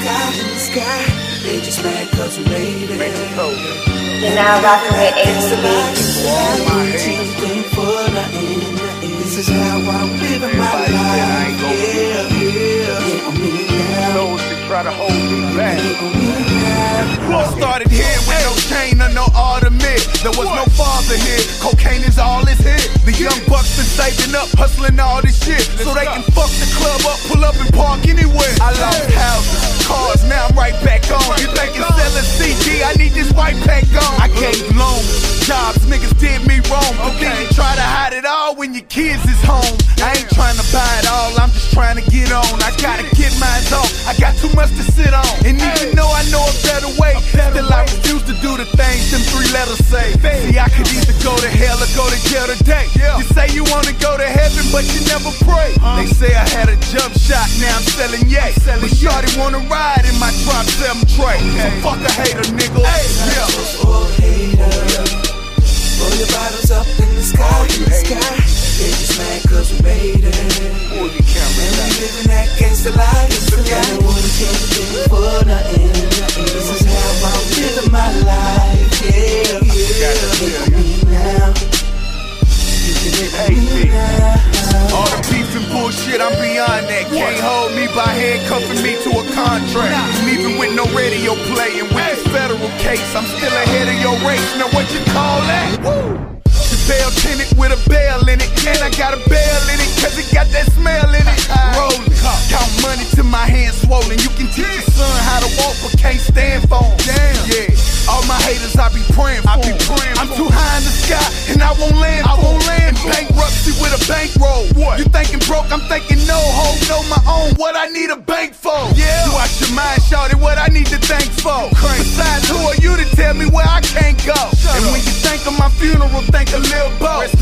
sky, in the sky. They just mad cause we made it. You're now rocking with It's the life, the life. I wouldn't change a thing for nothing, nothing. This is how I'm living my Everybody said I ain't life. gonna Yeah, yeah. Get on me now. Those that try to hold me back. Get on me now. I started here with no chain or no ornament. There was no father here. Cocaine is all it's hit. The young bucks been saving up, hustling all this shit. So niggas did me wrong. But then you try to hide it all when your kids is home. I ain't trying to buy it all, I'm just trying to get on. I gotta get mine off. I got too much to sit on. And even though I know a better way, still I refuse to do the things them three letters say. See, I could either go to hell or go to jail today. You say you wanna go to heaven, but you never pray. They say I had a jump shot, now I'm selling yay. But Shorty wanna ride in my drop seven tray. So fuck a hater, nigga. Yeah. Your bottles up in the sky, All in you the sky. They just mad cause we made it. Pull your camera And we down. living that gangsta life. Gangsta life. I wouldn't change a for nothing. This is how I'm living my life. Yeah, yeah. gotta Get tell on me now. You can get on Hey, me All the beef and bullshit, I'm beyond that. Can't hold me by handcuffing me to a contract. Even with no radio play and with case, I'm still ahead of your race. Now what you call that? Woo! The bail tenant with a bail in it. And I got a bail in it, cause it got that smell in it. Rolling, count money to my hands swollen. You can teach your son how to walk, but can't stand for him. Damn. Yeah. All my haters, I be praying for. I be praying I'm too high in the sky, and I won't land. I won't land. Bankruptcy with a bankroll. What? You thinking broke? I'm thinking no. Ho, know my own. What I need a bank for? Yeah. You out your mind, shorty. What I need to thank for? Besides, funeral, think a little boat.